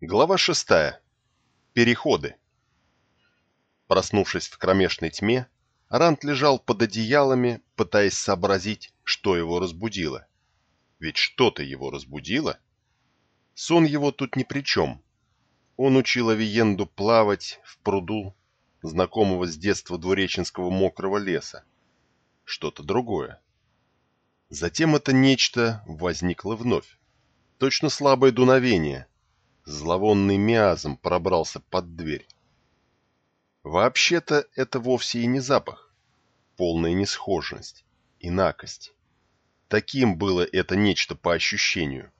Глава шестая. Переходы. Проснувшись в кромешной тьме, Рант лежал под одеялами, пытаясь сообразить, что его разбудило. Ведь что-то его разбудило. Сон его тут ни при чем. Он учил Авиенду плавать в пруду, знакомого с детства двуреченского мокрого леса. Что-то другое. Затем это нечто возникло вновь. Точно слабое дуновение. Зловонный миазм пробрался под дверь. Вообще-то это вовсе и не запах. Полная несхожесть, инакость. Таким было это нечто по ощущению.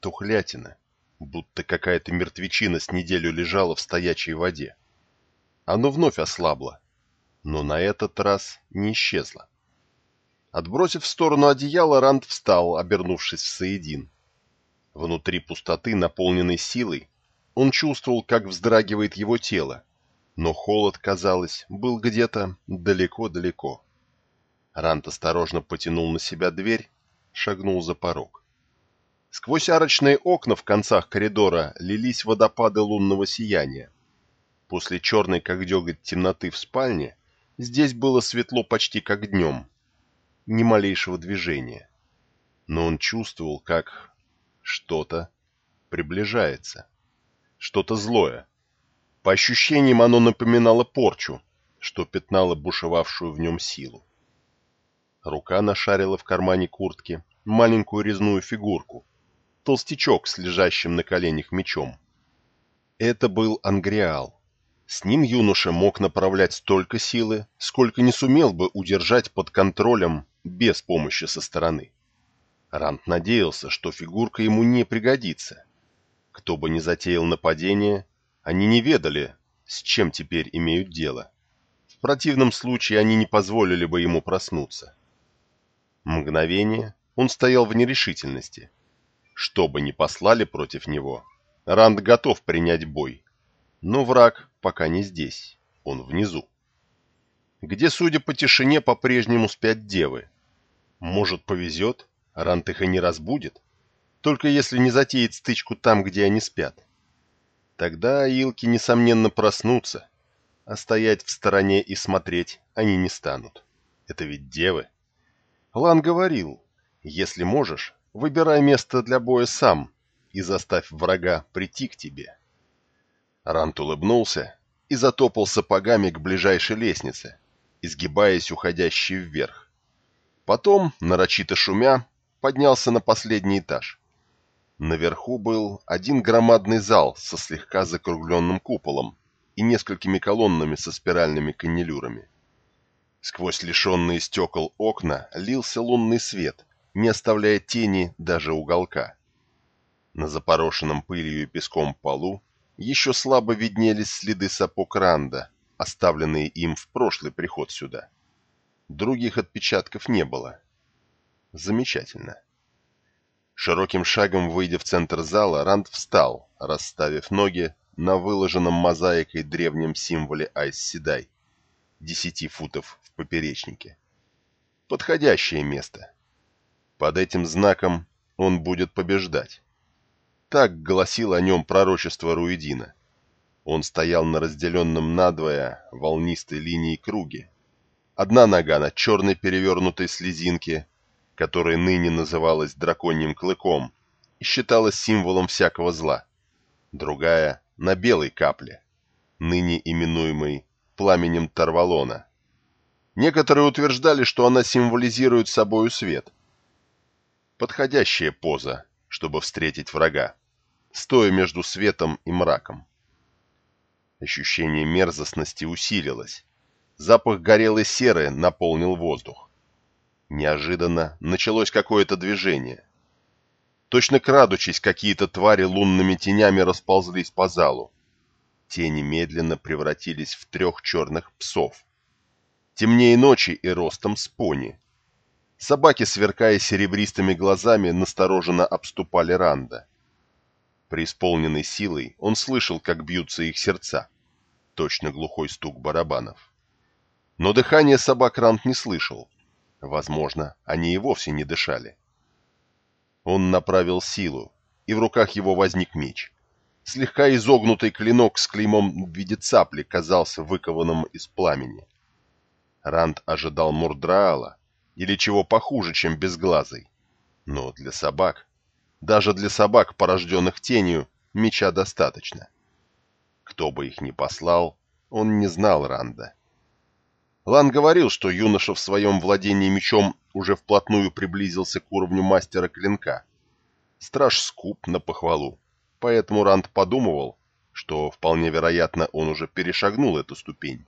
Тухлятина, будто какая-то мертвечина с неделю лежала в стоячей воде. Оно вновь ослабло, но на этот раз не исчезло. Отбросив в сторону одеяло, Ранд встал, обернувшись в Саидин. Внутри пустоты, наполненной силой, он чувствовал, как вздрагивает его тело, но холод, казалось, был где-то далеко-далеко. Рант осторожно потянул на себя дверь, шагнул за порог. Сквозь арочные окна в концах коридора лились водопады лунного сияния. После черной, как деготь, темноты в спальне, здесь было светло почти как днем. Ни малейшего движения. Но он чувствовал, как что-то приближается. Что-то злое. По ощущениям оно напоминало порчу, что пятнало бушевавшую в нем силу. Рука нашарила в кармане куртки маленькую резную фигурку, толстячок с лежащим на коленях мечом. Это был Ангриал. С ним юноша мог направлять столько силы, сколько не сумел бы удержать под контролем без помощи со стороны. Рант надеялся, что фигурка ему не пригодится. Кто бы ни затеял нападение, они не ведали, с чем теперь имеют дело. В противном случае они не позволили бы ему проснуться. Мгновение он стоял в нерешительности. Что бы ни послали против него, Ранд готов принять бой. Но враг пока не здесь, он внизу. Где, судя по тишине, по-прежнему спят девы. Может, повезет, Ранд их и не разбудит, только если не затеет стычку там, где они спят. Тогда илки, несомненно, проснутся, а стоять в стороне и смотреть они не станут. Это ведь девы. Лан говорил, если можешь, выбирай место для боя сам и заставь врага прийти к тебе. Рант улыбнулся и затопал сапогами к ближайшей лестнице, изгибаясь уходящей вверх. Потом, нарочито шумя, поднялся на последний этаж. Наверху был один громадный зал со слегка закругленным куполом и несколькими колоннами со спиральными каннелюрами. Сквозь лишенные стекол окна лился лунный свет, не оставляя тени даже уголка. На запорошенном пылью и песком полу еще слабо виднелись следы сапог Ранда, оставленные им в прошлый приход сюда. Других отпечатков не было. Замечательно. Широким шагом выйдя в центр зала, Ранд встал, расставив ноги на выложенном мозаикой древнем символе Айс Седай, десяти футов в поперечнике. Подходящее место. Под этим знаком он будет побеждать. Так гласил о нем пророчество Руидина. Он стоял на разделенном надвое волнистой линии круге. Одна нога на черной перевернутой слезинке которая ныне называлась драконьим клыком и считалась символом всякого зла. Другая — на белой капле, ныне именуемой пламенем Тарвалона. Некоторые утверждали, что она символизирует собою свет. Подходящая поза, чтобы встретить врага, стоя между светом и мраком. Ощущение мерзостности усилилось. Запах горелой серы наполнил воздух. Неожиданно началось какое-то движение. Точно крадучись, какие-то твари лунными тенями расползлись по залу. Тени медленно превратились в трех черных псов. Темнее ночи и ростом с пони. Собаки, сверкая серебристыми глазами, настороженно обступали Ранда. Преисполненный силой, он слышал, как бьются их сердца. Точно глухой стук барабанов. Но дыхание собак Ранд не слышал. Возможно, они и вовсе не дышали. Он направил силу, и в руках его возник меч. слегка изогнутый клинок с клеймом в виде цапли казался выкованным из пламени. Ранд ожидал Мурдраала или чего похуже, чем безглазый. Но для собак, даже для собак, порожденных тенью, меча достаточно. Кто бы их ни послал, он не знал Ранда. Лан говорил, что юноша в своем владении мечом уже вплотную приблизился к уровню мастера клинка. Страж скуп на похвалу, поэтому Ранд подумывал, что вполне вероятно он уже перешагнул эту ступень.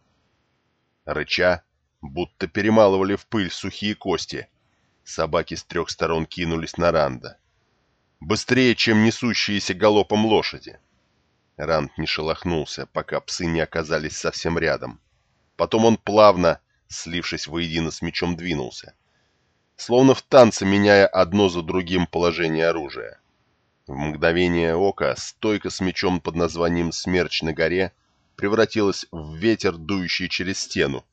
Рыча, будто перемалывали в пыль сухие кости, собаки с трех сторон кинулись на Ранда. Быстрее, чем несущиеся галопом лошади. Ранд не шелохнулся, пока псы не оказались совсем рядом. Потом он плавно, слившись воедино с мечом, двинулся. Словно в танце, меняя одно за другим положение оружия. В мгновение ока стойка с мечом под названием «Смерч на горе» превратилась в ветер, дующий через стену,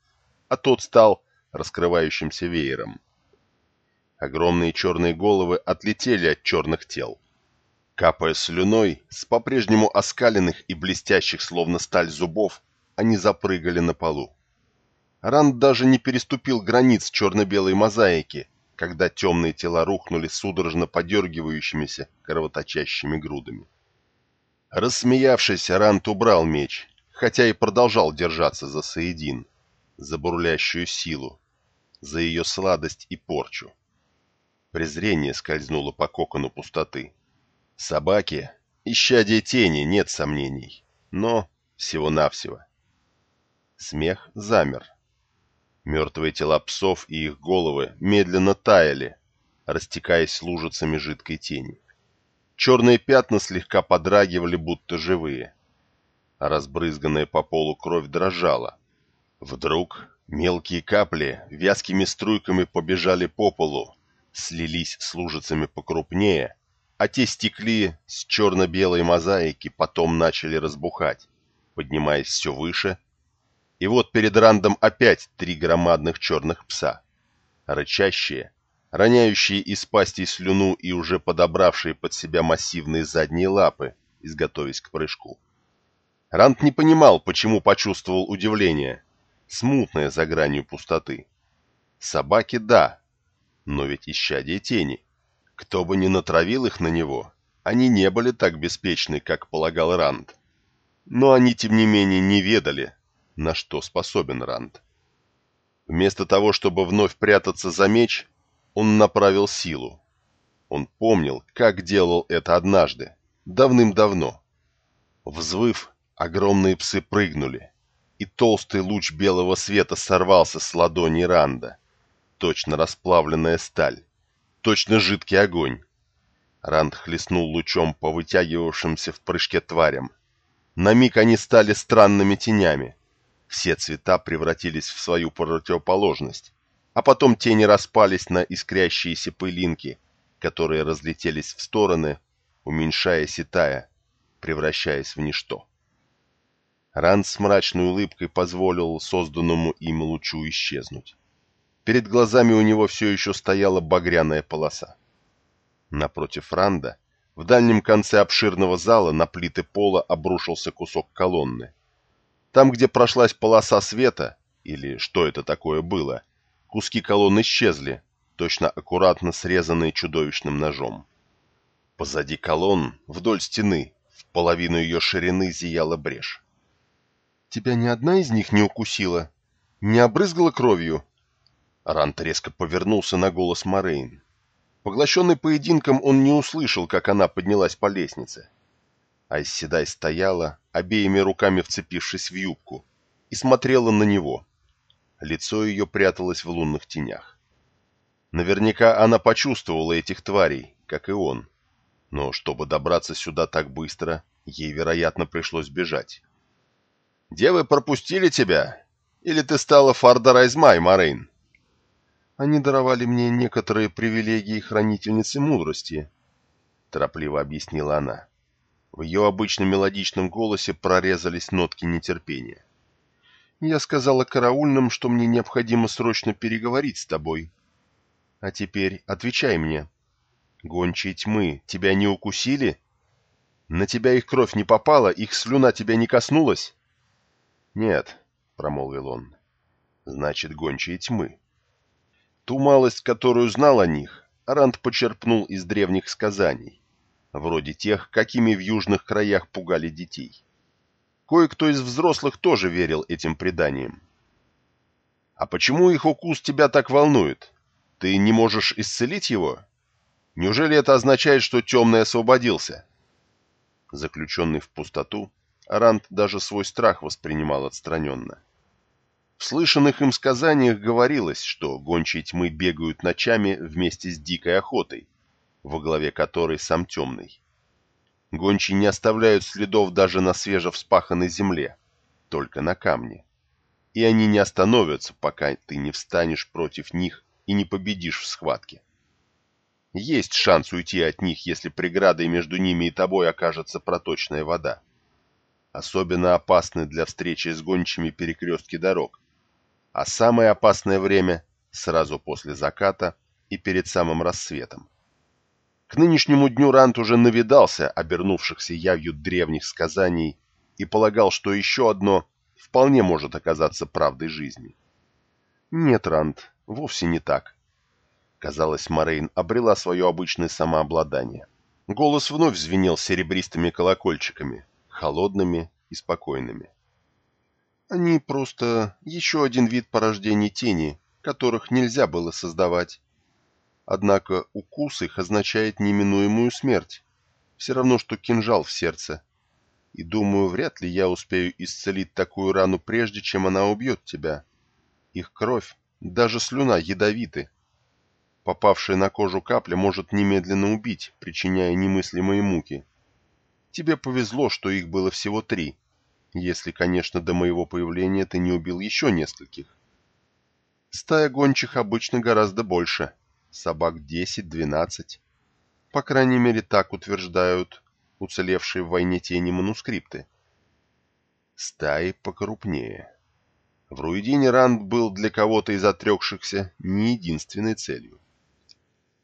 а тот стал раскрывающимся веером. Огромные черные головы отлетели от черных тел. Капая слюной, с по-прежнему оскаленных и блестящих, словно сталь зубов, они запрыгали на полу. Ранд даже не переступил границ черно-белой мозаики, когда темные тела рухнули судорожно подергивающимися кровоточащими грудами. Рассмеявшись, Ранд убрал меч, хотя и продолжал держаться за Саидин, за бурлящую силу, за ее сладость и порчу. Презрение скользнуло по кокону пустоты. Собаки, исчадие тени, нет сомнений, но всего-навсего. Смех замер. Мертвые тела псов и их головы медленно таяли, растекаясь лужицами жидкой тени. Черные пятна слегка подрагивали, будто живые. Разбрызганная по полу кровь дрожала. Вдруг мелкие капли вязкими струйками побежали по полу, слились с лужицами покрупнее, а те стекли с черно-белой мозаики, потом начали разбухать, поднимаясь все выше и вот перед Рандом опять три громадных черных пса. Рычащие, роняющие из пасти слюну и уже подобравшие под себя массивные задние лапы, изготовясь к прыжку. Ранд не понимал, почему почувствовал удивление, смутное за гранью пустоты. Собаки — да, но ведь исчадие тени. Кто бы ни натравил их на него, они не были так беспечны, как полагал Ранд. Но они, тем не менее, не ведали, на что способен Ранд. Вместо того, чтобы вновь прятаться за меч, он направил силу. Он помнил, как делал это однажды, давным-давно. Взвыв, огромные псы прыгнули, и толстый луч белого света сорвался с ладони Ранда. Точно расплавленная сталь, точно жидкий огонь. Ранд хлестнул лучом по вытягивавшимся в прыжке тварям. На миг они стали странными тенями, все цвета превратились в свою противоположность, а потом тени распались на искрящиеся пылинки, которые разлетелись в стороны, уменьшаясь и тая, превращаясь в ничто. Ранд с мрачной улыбкой позволил созданному им лучу исчезнуть. Перед глазами у него все еще стояла багряная полоса. Напротив Ранда, в дальнем конце обширного зала на плиты пола обрушился кусок колонны. Там, где прошлась полоса света, или что это такое было, куски колонн исчезли, точно аккуратно срезанные чудовищным ножом. Позади колонн, вдоль стены, в половину ее ширины зияла брешь. «Тебя ни одна из них не укусила? Не обрызгала кровью?» Рант резко повернулся на голос Морейн. Поглощенный поединком, он не услышал, как она поднялась по лестнице. Айседай стояла, обеими руками вцепившись в юбку, и смотрела на него. Лицо ее пряталось в лунных тенях. Наверняка она почувствовала этих тварей, как и он. Но чтобы добраться сюда так быстро, ей, вероятно, пришлось бежать. «Девы пропустили тебя? Или ты стала Фардарайзмай, Морейн?» «Они даровали мне некоторые привилегии хранительницы мудрости», — торопливо объяснила она. В ее обычном мелодичном голосе прорезались нотки нетерпения. «Я сказала караульным, что мне необходимо срочно переговорить с тобой. А теперь отвечай мне. Гончие тьмы тебя не укусили?» На тебя их кровь не попала, их слюна тебя не коснулась?» «Нет», — промолвил он, — «значит, гончие тьмы». Ту малость, которую знал о них, Ранд почерпнул из древних сказаний, вроде тех, какими в южных краях пугали детей. Кое-кто из взрослых тоже верил этим преданиям. «А почему их укус тебя так волнует? Ты не можешь исцелить его? Неужели это означает, что темный освободился?» Заключенный в пустоту, Ранд даже свой страх воспринимал отстраненно. В слышанных им сказаниях говорилось, что гончие тьмы бегают ночами вместе с дикой охотой, во главе которой сам темный. Гончие не оставляют следов даже на свежевспаханной земле, только на камне. И они не остановятся, пока ты не встанешь против них и не победишь в схватке. Есть шанс уйти от них, если преградой между ними и тобой окажется проточная вода. Особенно опасны для встречи с гончими перекрестки дорог, а самое опасное время – сразу после заката и перед самым рассветом. К нынешнему дню Рант уже навидался обернувшихся явью древних сказаний и полагал, что еще одно вполне может оказаться правдой жизни. Нет, Рант, вовсе не так. Казалось, Морейн обрела свое обычное самообладание. Голос вновь звенел серебристыми колокольчиками, холодными и спокойными. Они просто еще один вид порождений тени, которых нельзя было создавать. Однако укус их означает неминуемую смерть. Все равно, что кинжал в сердце. И думаю, вряд ли я успею исцелить такую рану прежде, чем она убьет тебя. Их кровь, даже слюна ядовиты. Попавшая на кожу капля может немедленно убить, причиняя немыслимые муки. Тебе повезло, что их было всего три. Если, конечно, до моего появления ты не убил еще нескольких. Стая гончих обычно гораздо больше. Собак 10-12. По крайней мере, так утверждают уцелевшие в войне тени манускрипты. Стаи покрупнее. В Руидине Ранд был для кого-то из отрекшихся не единственной целью.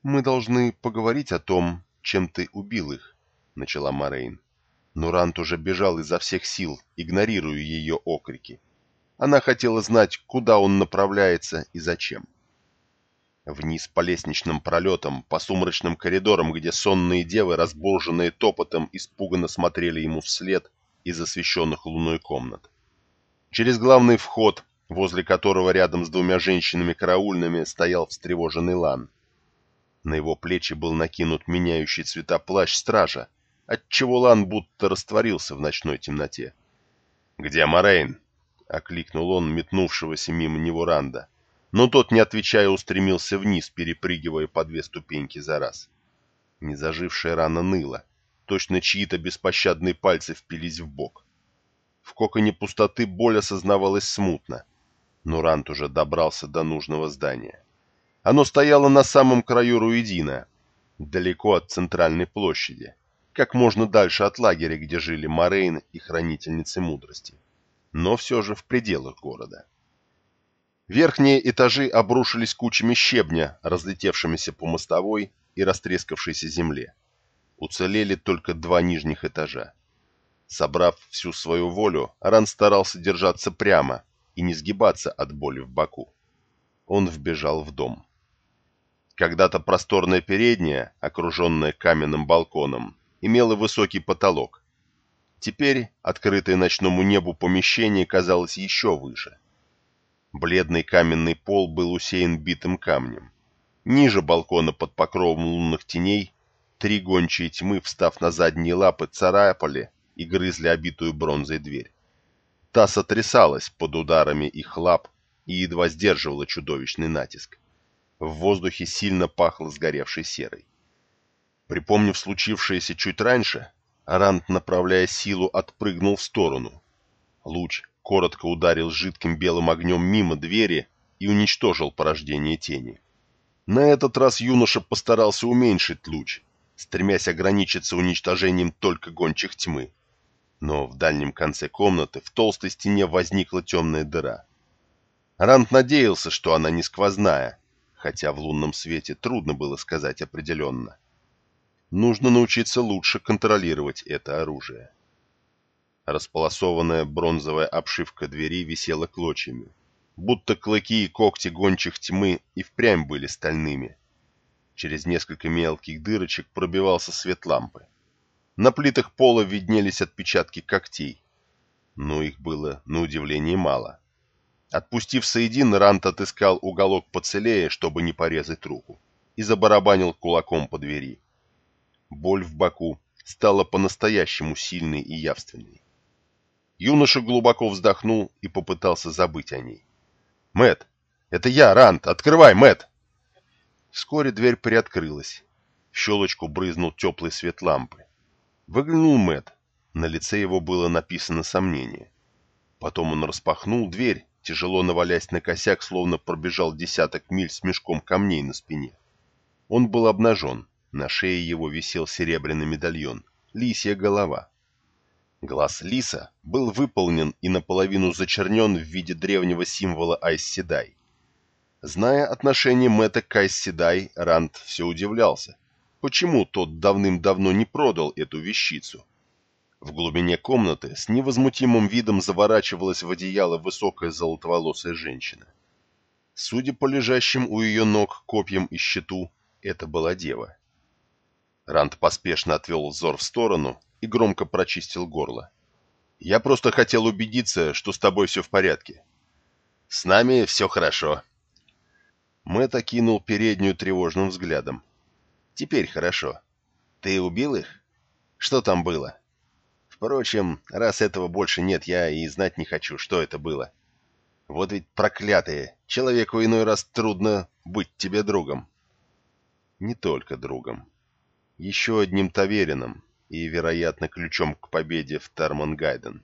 «Мы должны поговорить о том, чем ты убил их», — начала Морейн. Но Рант уже бежал изо всех сил, игнорируя ее окрики. Она хотела знать, куда он направляется и зачем. Вниз по лестничным пролетам, по сумрачным коридорам, где сонные девы, разборженные топотом, испуганно смотрели ему вслед из освещенных луной комнат. Через главный вход, возле которого рядом с двумя женщинами-караульными стоял встревоженный Лан. На его плечи был накинут меняющий цвета плащ стража, отчего Лан будто растворился в ночной темноте. «Где Морейн?» — окликнул он метнувшегося мимо него Ранда. Но тот, не отвечая, устремился вниз, перепрыгивая по две ступеньки за раз. Незажившая рана ныла. Точно чьи-то беспощадные пальцы впились в бок. В коконе пустоты боль осознавалась смутно. Но Рант уже добрался до нужного здания. Оно стояло на самом краю Руидина, далеко от центральной площади как можно дальше от лагеря, где жили Морейн и Хранительницы Мудрости, но все же в пределах города. Верхние этажи обрушились кучами щебня, разлетевшимися по мостовой и растрескавшейся земле. Уцелели только два нижних этажа. Собрав всю свою волю, Ран старался держаться прямо и не сгибаться от боли в боку. Он вбежал в дом. Когда-то просторная передняя, окруженная каменным балконом, имела высокий потолок. Теперь открытое ночному небу помещение казалось еще выше. Бледный каменный пол был усеян битым камнем. Ниже балкона под покровом лунных теней три гончие тьмы, встав на задние лапы, царапали и грызли обитую бронзой дверь. Та сотрясалась под ударами их лап и едва сдерживала чудовищный натиск. В воздухе сильно пахло сгоревшей серой. Припомнив случившееся чуть раньше, Арант, направляя силу, отпрыгнул в сторону. Луч коротко ударил жидким белым огнем мимо двери и уничтожил порождение тени. На этот раз юноша постарался уменьшить луч, стремясь ограничиться уничтожением только гончих тьмы. Но в дальнем конце комнаты в толстой стене возникла темная дыра. Рант надеялся, что она не сквозная, хотя в лунном свете трудно было сказать определенно. нужно научиться лучше контролировать это оружие. Располосованная бронзовая обшивка двери висела клочьями, будто клыки и когти гончих тьмы и впрямь были стальными. Через несколько мелких дырочек пробивался свет лампы. На плитах пола виднелись отпечатки когтей, но их было, на удивление, мало. Отпустив Саидин, Рант отыскал уголок поцелее, чтобы не порезать руку, и забарабанил кулаком по двери. Боль в боку стала по-настоящему сильной и явственной. Юноша глубоко вздохнул и попытался забыть о ней. Мэт, это я, Рант! Открывай, Мэт! Вскоре дверь приоткрылась. В щелочку брызнул теплый свет лампы. Выглянул Мэт. На лице его было написано сомнение. Потом он распахнул дверь, тяжело навалясь на косяк, словно пробежал десяток миль с мешком камней на спине. Он был обнажен, на шее его висел серебряный медальон, лисья голова. Глаз лиса был выполнен и наполовину зачернен в виде древнего символа Айсседай. Зная отношение Мэтта к Айсседай, Ранд все удивлялся, почему тот давным-давно не продал эту вещицу. В глубине комнаты с невозмутимым видом заворачивалась в одеяло высокая золотоволосая женщина. Судя по лежащим у ее ног копьям и щиту, это была дева. Ранд поспешно отвел взор в сторону и громко прочистил горло. «Я просто хотел убедиться, что с тобой все в порядке». «С нами все хорошо», Мэтт окинул переднюю тревожным взглядом. «Теперь хорошо. Ты убил их? Что там было?» «Впрочем, раз этого больше нет, я и знать не хочу, что это было. Вот ведь проклятые, человеку иной раз трудно быть тебе другом». «Не только другом. Еще одним таверином и, вероятно, ключом к победе в Тармангайден.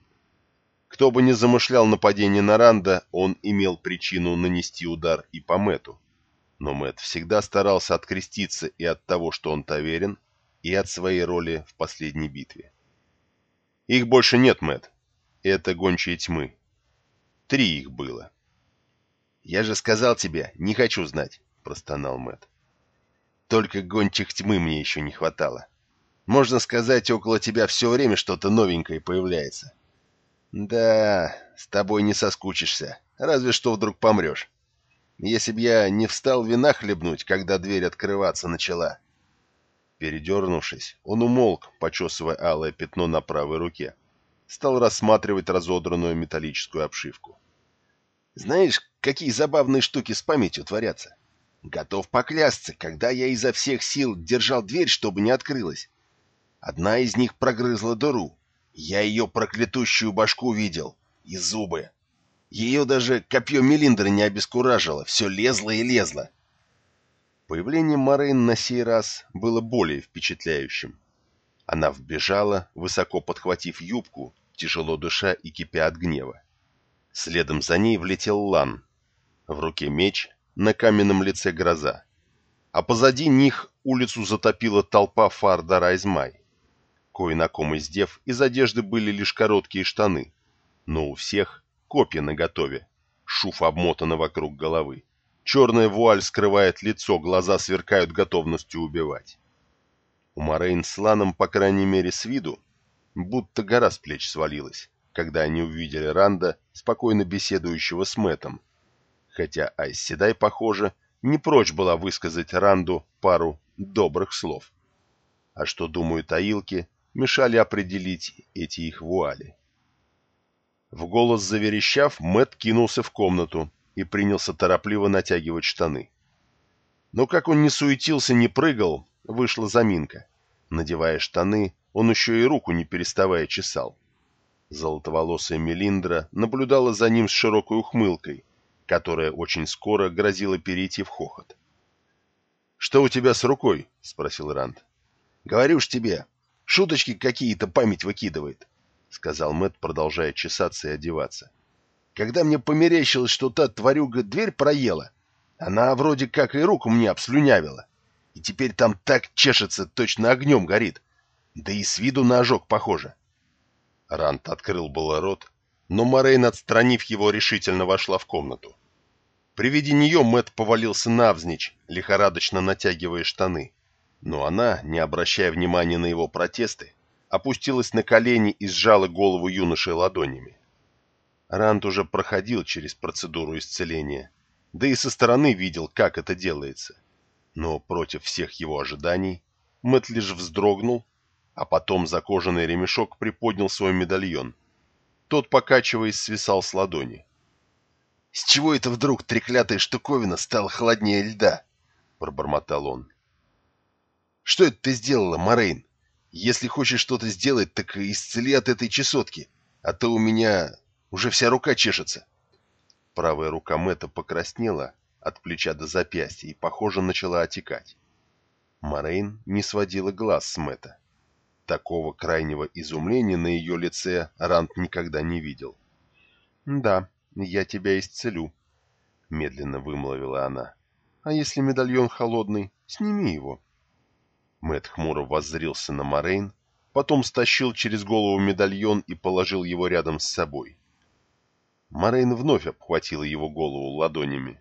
Кто бы ни замышлял нападение на Ранда, он имел причину нанести удар и по Мэту но Мэт всегда старался откреститься и от того, что он таверен, и от своей роли в последней битве. Их больше нет, Мэт. Это гончие тьмы. Три их было. Я же сказал тебе, не хочу знать, простонал Мэт. Только гончих тьмы мне еще не хватало. Можно сказать, около тебя все время что-то новенькое появляется. Да, с тобой не соскучишься, разве что вдруг помрешь если б я не встал вина хлебнуть, когда дверь открываться начала. Передернувшись, он умолк, почесывая алое пятно на правой руке. Стал рассматривать разодранную металлическую обшивку. Знаешь, какие забавные штуки с памятью творятся? Готов поклясться, когда я изо всех сил держал дверь, чтобы не открылась. Одна из них прогрызла дыру. Я ее проклятущую башку видел. И зубы. Ее даже копье Мелиндра не обескуражило, все лезло и лезло. Появление Морейн на сей раз было более впечатляющим. Она вбежала, высоко подхватив юбку, тяжело дыша и кипя от гнева. Следом за ней влетел Лан. В руке меч, на каменном лице гроза. А позади них улицу затопила толпа Фарда Кое на ком из дев из одежды были лишь короткие штаны, но у всех копья наготове. Шуф обмотана вокруг головы. Черная вуаль скрывает лицо, глаза сверкают готовностью убивать. У Морейн с Ланом, по крайней мере с виду, будто гора с плеч свалилась, когда они увидели Ранда, спокойно беседующего с Мэтом. Хотя Айседай, похоже, не прочь была высказать Ранду пару добрых слов. А что думают аилки, мешали определить эти их вуали. В голос заверещав, Мэт кинулся в комнату и принялся торопливо натягивать штаны. Но как он не суетился, не прыгал, вышла заминка. Надевая штаны, он еще и руку не переставая чесал. Золотоволосая Мелиндра наблюдала за ним с широкой ухмылкой, которая очень скоро грозила перейти в хохот. «Что у тебя с рукой?» — спросил Ранд. «Говорю ж тебе, шуточки какие-то память выкидывает. — сказал Мэт, продолжая чесаться и одеваться. «Когда мне померещилось, что та тварюга дверь проела, она вроде как и руку мне обслюнявила. И теперь там так чешется, точно огнем горит. Да и с виду на ожог похоже». Рант открыл было рот, но Морейн, отстранив его, решительно вошла в комнату. При виде нее Мэт повалился навзничь, лихорадочно натягивая штаны. Но она, не обращая внимания на его протесты, опустилась на колени и сжала голову юноши ладонями. Рант уже проходил через процедуру исцеления, да и со стороны видел, как это делается. Но против всех его ожиданий Мэтт лишь вздрогнул, а потом за кожаный ремешок приподнял свой медальон. Тот, покачиваясь, свисал с ладони. «С чего это вдруг треклятая штуковина стала холоднее льда?» — пробормотал он. «Что это ты сделала, Морейн? Если хочешь что-то сделать, так исцели от этой чесотки, а то у меня уже вся рука чешется». Правая рука Мэтта покраснела от плеча до запястья и, похоже, начала отекать. Морейн не сводила глаз с Мэтта. Такого крайнего изумления на ее лице Рант никогда не видел. «Да, я тебя исцелю», — медленно вымолвила она. «А если медальон холодный, сними его». Мэтт хмуро воззрился на Морейн, потом стащил через голову медальон и положил его рядом с собой. Морейн вновь обхватила его голову ладонями.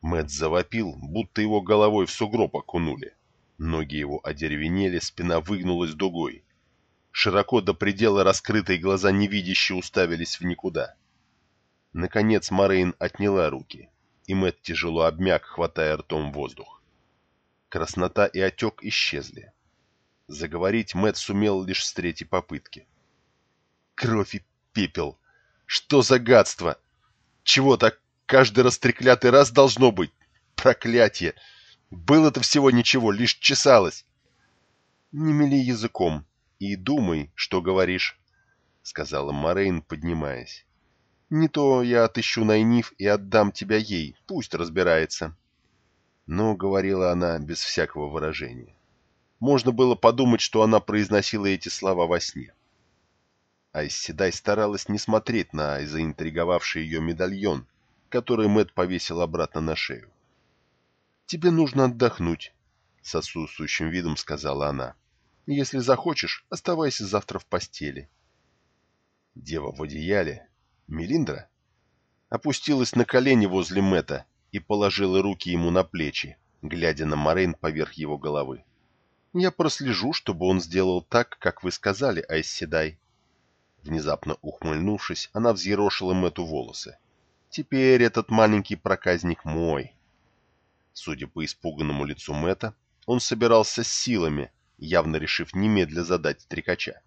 Мэтт завопил, будто его головой в сугроб окунули. Ноги его одеревенели, спина выгнулась дугой. Широко до предела раскрытые глаза невидяще уставились в никуда. Наконец Морейн отняла руки, и Мэтт тяжело обмяк, хватая ртом воздух. Краснота и отек исчезли. Заговорить Мэтт сумел лишь с третьей попытки. «Кровь и пепел! Что за гадство! Чего так каждый растреклятый раз должно быть? Проклятие! Было-то всего ничего, лишь чесалось!» «Не мели языком и думай, что говоришь», — сказала Морейн, поднимаясь. «Не то я отыщу Найниф и отдам тебя ей, пусть разбирается». Но говорила она без всякого выражения. Можно было подумать, что она произносила эти слова во сне. Айсседай старалась не смотреть на заинтриговавший ее медальон, который Мэт повесил обратно на шею. «Тебе нужно отдохнуть», — с отсутствующим видом сказала она. «Если захочешь, оставайся завтра в постели». Дева в одеяле, Мелиндра, опустилась на колени возле Мэта и положила руки ему на плечи, глядя на Морейн поверх его головы. «Я прослежу, чтобы он сделал так, как вы сказали, Айсседай». Внезапно ухмыльнувшись, она взъерошила Мэту волосы. «Теперь этот маленький проказник мой». Судя по испуганному лицу Мэта, он собирался с силами, явно решив немедля задать стрекача.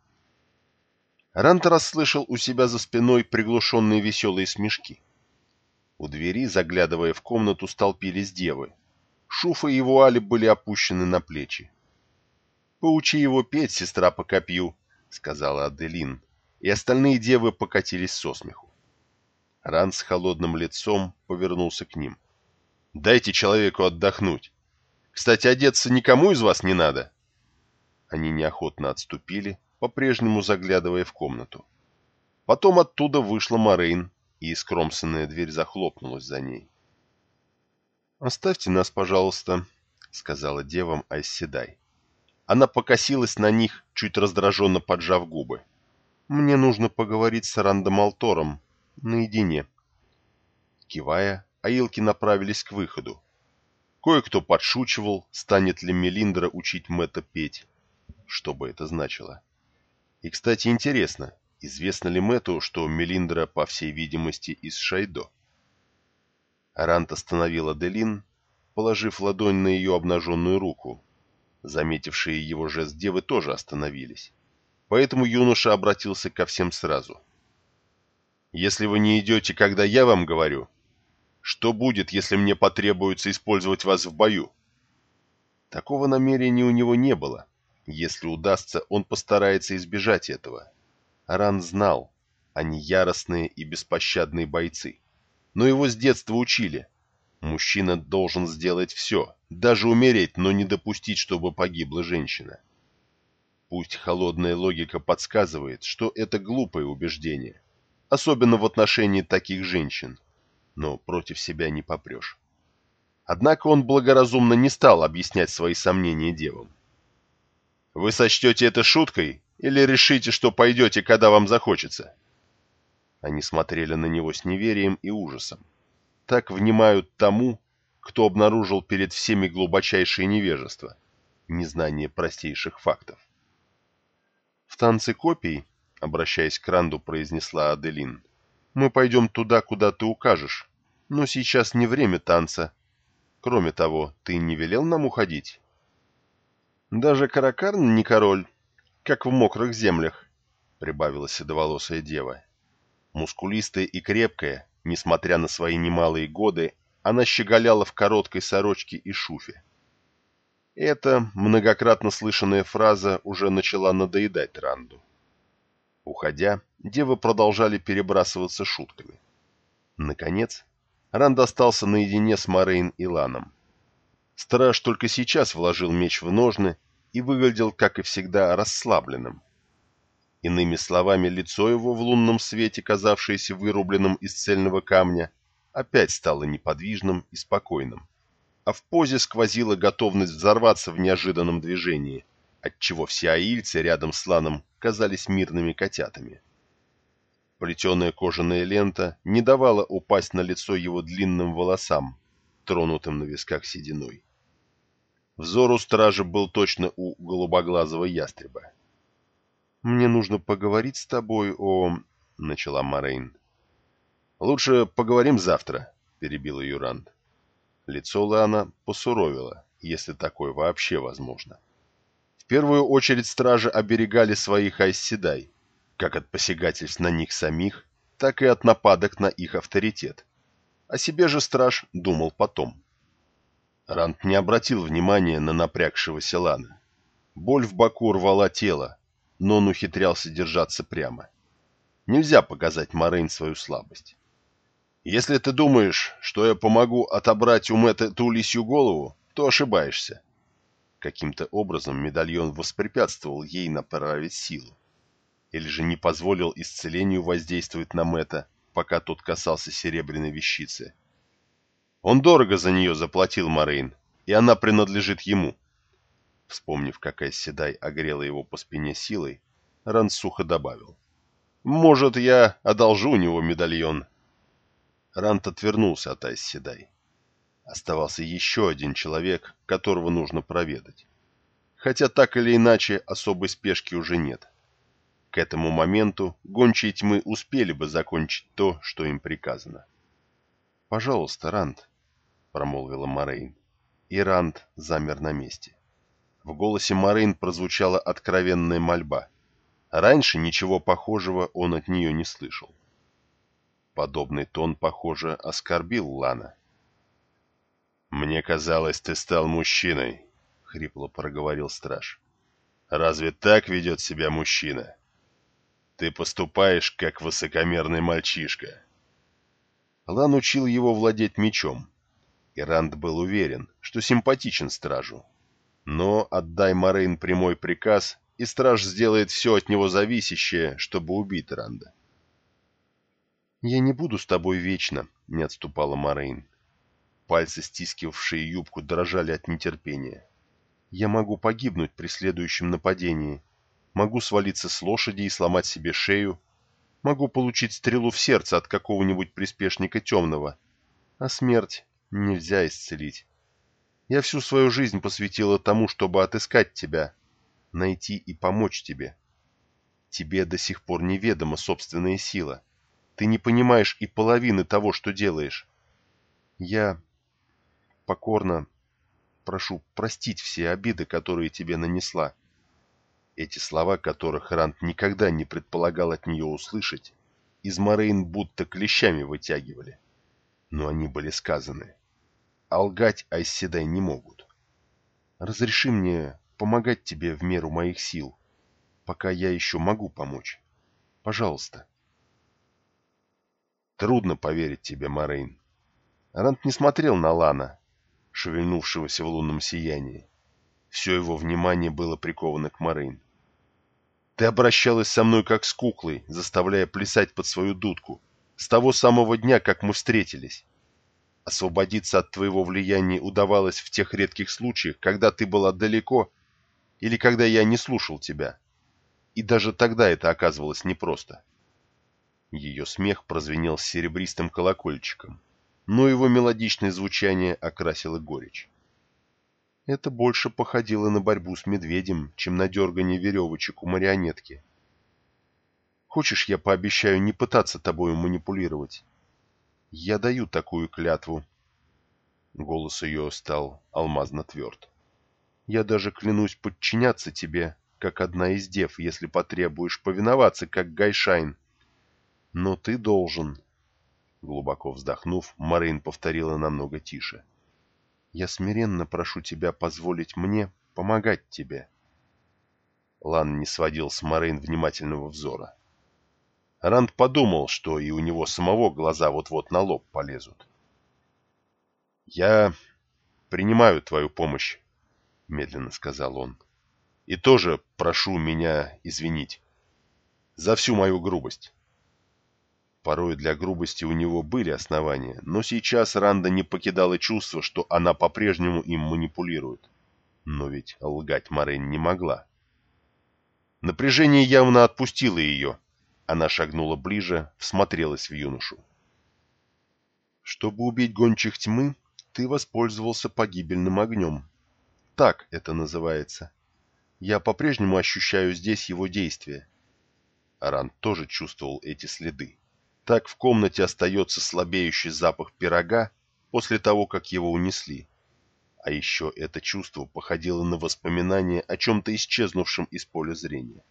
Рант расслышал у себя за спиной приглушенные веселые смешки. У двери, заглядывая в комнату, столпились девы. Шуфа и вуали были опущены на плечи. «Поучи его петь, сестра по копью», — сказала Аделин, и остальные девы покатились со смеху. Ран с холодным лицом повернулся к ним. «Дайте человеку отдохнуть. Кстати, одеться никому из вас не надо». Они неохотно отступили, по-прежнему заглядывая в комнату. Потом оттуда вышла Морейн, и скромсанная дверь захлопнулась за ней. «Оставьте нас, пожалуйста», — сказала девам Айседай. Она покосилась на них, чуть раздраженно поджав губы. «Мне нужно поговорить с Рандом Алтором. Наедине». Кивая, аилки направились к выходу. Кое-кто подшучивал, станет ли Мелиндра учить Мэтта петь. Что бы это значило? И, кстати, интересно, известно ли Мэтту, что Мелиндра, по всей видимости, из Шайдо? Арант остановила Делин, положив ладонь на ее обнаженную руку, Заметившие его жест девы тоже остановились. Поэтому юноша обратился ко всем сразу. «Если вы не идете, когда я вам говорю, что будет, если мне потребуется использовать вас в бою?» Такого намерения у него не было. Если удастся, он постарается избежать этого. Аран знал, они яростные и беспощадные бойцы. Но его с детства учили, Мужчина должен сделать все, даже умереть, но не допустить, чтобы погибла женщина. Пусть холодная логика подсказывает, что это глупое убеждение, особенно в отношении таких женщин, но против себя не попрешь. Однако он благоразумно не стал объяснять свои сомнения девам. «Вы сочтете это шуткой или решите, что пойдете, когда вам захочется?» Они смотрели на него с неверием и ужасом так внимают тому, кто обнаружил перед всеми глубочайшее невежество. незнание простейших фактов. «В танце копий», — обращаясь к Ранду, произнесла Аделин, — «мы пойдем туда, куда ты укажешь, но сейчас не время танца. Кроме того, ты не велел нам уходить?» «Даже Каракарн не король, как в мокрых землях», — прибавила седоволосая дева. Мускулистая и крепкая, несмотря на свои немалые годы, она щеголяла в короткой сорочке и шуфе. Эта многократно слышанная фраза уже начала надоедать Ранду. Уходя, девы продолжали перебрасываться шутками. Наконец, Ранд остался наедине с Морейн и Ланом. Страж только сейчас вложил меч в ножны и выглядел, как и всегда, расслабленным. Иными словами, лицо его в лунном свете, казавшееся вырубленным из цельного камня, опять стало неподвижным и спокойным а в позе сквозила готовность взорваться в неожиданном движении, отчего все аильцы рядом с Ланом казались мирными котятами. Плетеная кожаная лента не давала упасть на лицо его длинным волосам, тронутым на висках сединой. Взор у стража был точно у голубоглазого ястреба. «Мне нужно поговорить с тобой о...» — начала Морейн. «Лучше поговорим завтра», — перебил Юранд. Лицо Лана посуровило, если такое вообще возможно. В первую очередь стражи оберегали своих айсседай, как от посягательств на них самих, так и от нападок на их авторитет. О себе же страж думал потом. Рант не обратил внимания на напрягшегося Лана. Боль в боку рвала тело, но он ухитрялся держаться прямо. Нельзя показать Морейн свою слабость. Если ты думаешь, что я помогу отобрать у Мэтта эту лисью голову, то ошибаешься. Каким-то образом медальон воспрепятствовал ей направить силу. Или же не позволил исцелению воздействовать на Мэтта, пока тот касался серебряной вещицы. Он дорого за нее заплатил Морейн, и она принадлежит ему. Вспомнив, какая седай огрела его по спине силой, Ран сухо добавил. «Может, я одолжу у него медальон, Рант отвернулся от Айсседай. Оставался еще один человек, которого нужно проведать. Хотя так или иначе особой спешки уже нет. К этому моменту гончие тьмы успели бы закончить то, что им приказано. «Пожалуйста, Рант», — промолвила Морейн. И Рант замер на месте. В голосе Морейн прозвучала откровенная мольба. Раньше ничего похожего он от нее не слышал. Подобный тон, похоже, оскорбил Лана. «Мне казалось, ты стал мужчиной», — хрипло проговорил страж. «Разве так ведет себя мужчина? Ты поступаешь, как высокомерный мальчишка». Лан учил его владеть мечом, и Ранд был уверен, что симпатичен стражу. Но отдай Морейн прямой приказ, и страж сделает все от него зависящее, чтобы убить Ранда. «Я не буду с тобой вечно», — не отступала Морейн. Пальцы, стискивавшие юбку, дрожали от нетерпения. «Я могу погибнуть при следующем нападении. Могу свалиться с лошади и сломать себе шею. Могу получить стрелу в сердце от какого-нибудь приспешника темного. А смерть нельзя исцелить. Я всю свою жизнь посвятила тому, чтобы отыскать тебя, найти и помочь тебе. Тебе до сих пор неведома собственная сила». Ты не понимаешь и половины того, что делаешь. Я покорно прошу простить все обиды, которые тебе нанесла. Эти слова, которых Рант никогда не предполагал от нее услышать, из Морейн будто клещами вытягивали. Но они были сказаны. А лгать Айз Седай не могут. Разреши мне помогать тебе в меру моих сил, пока я еще могу помочь. Пожалуйста. Трудно поверить тебе, Морейн. Ранд не смотрел на Лана, шевельнувшегося в лунном сиянии. Все его внимание было приковано к Морейн. Ты обращалась со мной как с куклой, заставляя плясать под свою дудку, с того самого дня, как мы встретились. Освободиться от твоего влияния удавалось в тех редких случаях, когда ты была далеко или когда я не слушал тебя. И даже тогда это оказывалось непросто. Ее смех прозвенел серебристым колокольчиком, но его мелодичное звучание окрасило горечь. Это больше походило на борьбу с медведем, чем на дергание веревочек у марионетки. Хочешь, я пообещаю не пытаться тобою манипулировать? Я даю такую клятву. Голос ее стал алмазно тверд. Я даже клянусь подчиняться тебе, как одна из дев, если потребуешь повиноваться, как Гайшайн. Но ты должен. Глубоко вздохнув, Марин повторила намного тише. Я смиренно прошу тебя позволить мне помогать тебе. Лан не сводил с Марин внимательного взора. Ранд подумал, что и у него самого глаза вот-вот на лоб полезут. «Я принимаю твою помощь», — медленно сказал он. «И тоже прошу меня извинить за всю мою грубость». Порой для грубости у него были основания, но сейчас Ранда не покидало чувство, что она по-прежнему им манипулирует. Но ведь лгать Морейн не могла. Напряжение явно отпустило ее, она шагнула ближе, всмотрелась в юношу. «Чтобы убить гончих тьмы, ты воспользовался погибельным огнем. Так это называется. Я по-прежнему ощущаю здесь его действие». Аран тоже чувствовал эти следы. Так в комнате остается слабеющий запах пирога после того, как его унесли. А еще это чувство походило на воспоминание о чем-то исчезнувшем из поля зрения.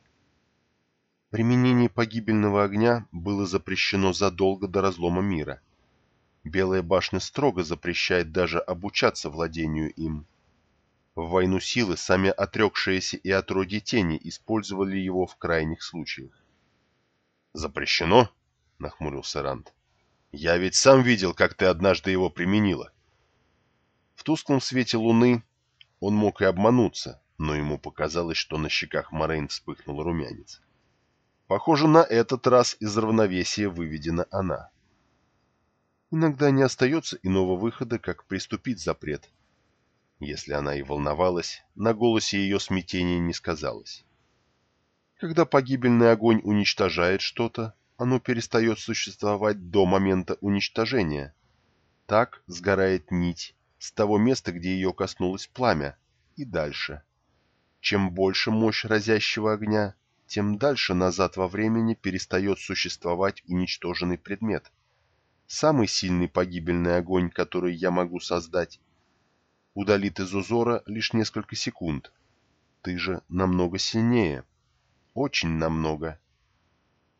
Применение погибельного огня было запрещено задолго до разлома мира. Белая башня строго запрещает даже обучаться владению им. В войну силы сами отрекшиеся и отродье тени использовали его в крайних случаях. «Запрещено?» — нахмурился Ранд. «Я ведь сам видел, как ты однажды его применила». В тусклом свете луны он мог и обмануться, но ему показалось, что на щеках Морейн вспыхнул румянец. Похоже, на этот раз из равновесия выведена она. Иногда не остается иного выхода, как приступить запрет. Если она и волновалась, на голосе ее смятения не сказалось. Когда погибельный огонь уничтожает что-то, оно перестает существовать до момента уничтожения. Так сгорает нить с того места, где ее коснулось пламя, и дальше. Чем больше мощь разящего огня, тем дальше назад во времени перестает существовать уничтоженный предмет. Самый сильный погибельный огонь, который я могу создать, удалит из узора лишь несколько секунд. Ты же намного сильнее. Очень намного.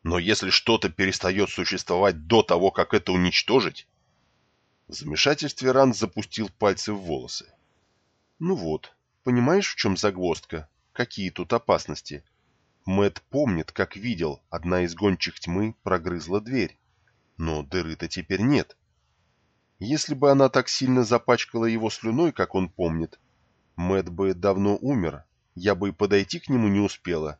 Но если что-то перестает существовать до того, как это уничтожить... В замешательстве Ран запустил пальцы в волосы. Ну вот, понимаешь, в чем загвоздка? Какие тут опасности? Мэт помнит, как видел, одна из гончих тьмы прогрызла дверь. Но дыры-то теперь нет. Если бы она так сильно запачкала его слюной, как он помнит, Мэт бы давно умер, я бы и подойти к нему не успела.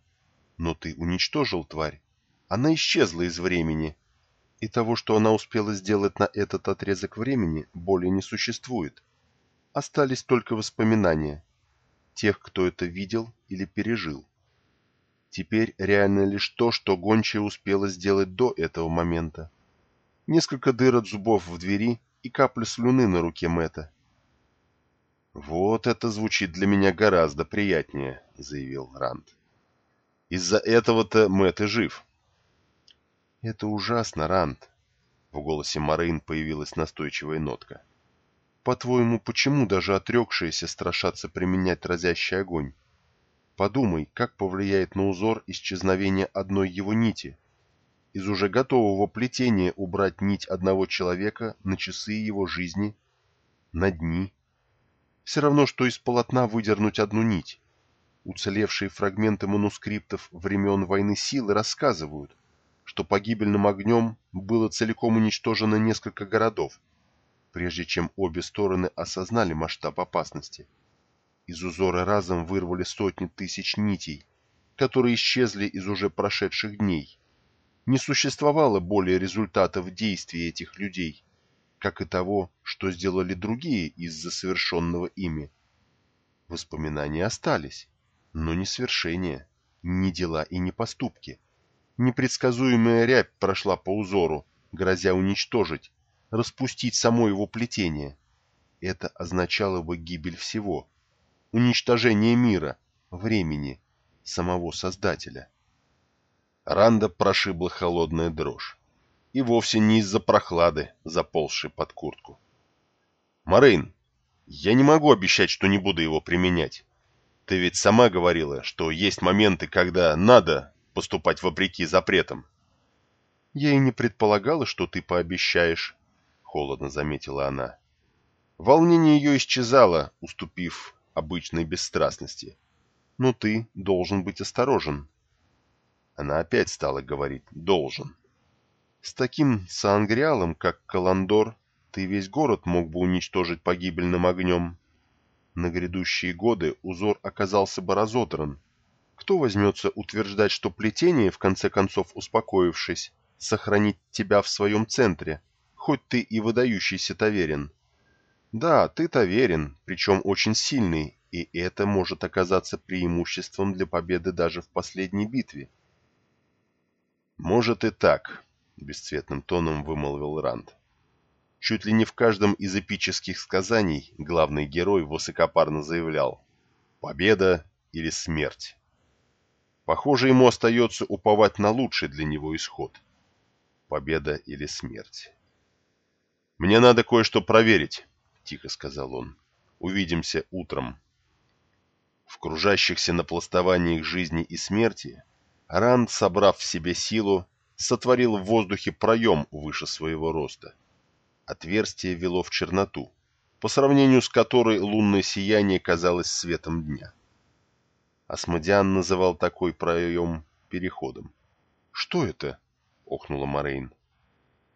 Но ты уничтожил тварь. Она исчезла из времени. И того, что она успела сделать на этот отрезок времени, более не существует. Остались только воспоминания. Тех, кто это видел или пережил. Теперь реально лишь то, что гончая успела сделать до этого момента. Несколько дыр от зубов в двери и капля слюны на руке Мэтта. «Вот это звучит для меня гораздо приятнее», — заявил Ранд. «Из-за этого-то Мэтт и жив». «Это ужасно, Ранд», — в голосе Морейн появилась настойчивая нотка. «По-твоему, почему даже отрекшиеся страшатся применять разящий огонь? Подумай, как повлияет на узор исчезновение одной его нити. Из уже готового плетения убрать нить одного человека на часы его жизни, на дни. Все равно, что из полотна выдернуть одну нить. Уцелевшие фрагменты манускриптов времен войны силы рассказывают, что погибельным огнем было целиком уничтожено несколько городов, прежде чем обе стороны осознали масштаб опасности. Из узора разом вырвали сотни тысяч нитей, которые исчезли из уже прошедших дней. Не существовало более результатов действий этих людей, как и того, что сделали другие из-за совершенного ими. Воспоминания остались, но не свершения, не дела и не поступки. Непредсказуемая рябь прошла по узору, грозя уничтожить, распустить само его плетение. Это означало бы гибель всего — уничтожения мира, времени, самого Создателя. Ранда прошибла холодная дрожь. И вовсе не из-за прохлады, заползшей под куртку. «Морейн, я не могу обещать, что не буду его применять. Ты ведь сама говорила, что есть моменты, когда надо поступать вопреки запретам». «Я и не предполагала, что ты пообещаешь», — холодно заметила она. Волнение ее исчезало, уступив обычной бесстрастности. «Но ты должен быть осторожен». Она опять стала говорить «должен». С таким сангриалом, как Каландор, ты весь город мог бы уничтожить погибельным огнем. На грядущие годы узор оказался бы разодран. Кто возьмется утверждать, что плетение, в конце концов успокоившись, сохранит тебя в своем центре, хоть ты и выдающийся таверин? Да, ты таверин, причем очень сильный, и это может оказаться преимуществом для победы даже в последней битве. Может и так, бесцветным тоном вымолвил Ранд. Чуть ли не в каждом из эпических сказаний главный герой высокопарно заявлял «Победа или смерть». Похоже, ему остается уповать на лучший для него исход. Победа или смерть. «Мне надо кое-что проверить», — тихо сказал он. «Увидимся утром». В кружащихся напластованиях жизни и смерти Ранд, собрав в себе силу, сотворил в воздухе проем выше своего роста. Отверстие вело в черноту, по сравнению с которой лунное сияние казалось светом дня. Асмодиан называл такой проем переходом. «Что это?» — охнула Морейн.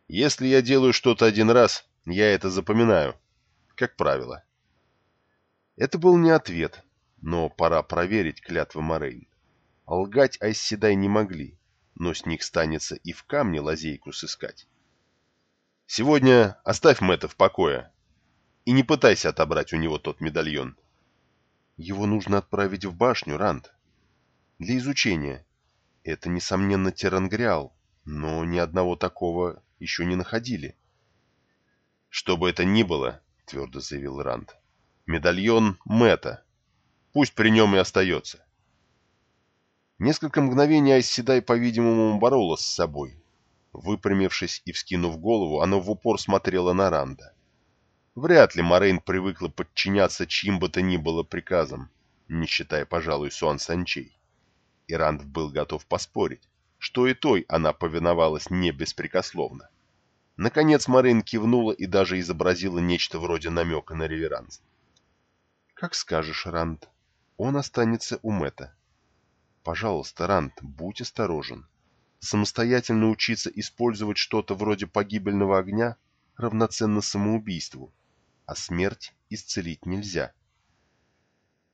«Если я делаю что-то один раз, я это запоминаю, как правило». Это был не ответ, но пора проверить клятвы Морейн. Лгать Айсседай не могли, но с них станется и в камне лазейку сыскать. Сегодня оставь Мэтта в покое и не пытайся отобрать у него тот медальон. Его нужно отправить в башню, Ранд. Для изучения. Это, несомненно, Терангриал, но ни одного такого еще не находили. Что бы это ни было, твердо заявил Ранд, медальон Мэтта. Пусть при нем и остается. Несколько мгновений Айсседай, по-видимому, боролась с собой. Выпрямившись и вскинув голову, она в упор смотрела на Ранда. Вряд ли Морейн привыкла подчиняться чьим бы то ни было приказам, не считая, пожалуй, Суан Санчей. И Ранд был готов поспорить, что и той она повиновалась не беспрекословно. Наконец Морейн кивнула и даже изобразила нечто вроде намека на реверанс. «Как скажешь, Ранд, он останется у Мэтта. Пожалуйста, Рант, будь осторожен. Самостоятельно учиться использовать что-то вроде погибельного огня равноценно самоубийству, а смерть исцелить нельзя.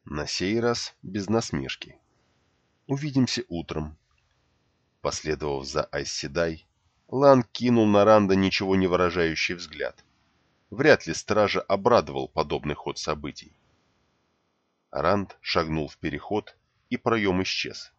На сей раз без насмешки. Увидимся утром. Последовав за Айседай, Лан кинул на Ранда ничего не выражающий взгляд. Вряд ли стража обрадовал подобный ход событий. Ранд шагнул в переход и проем исчез.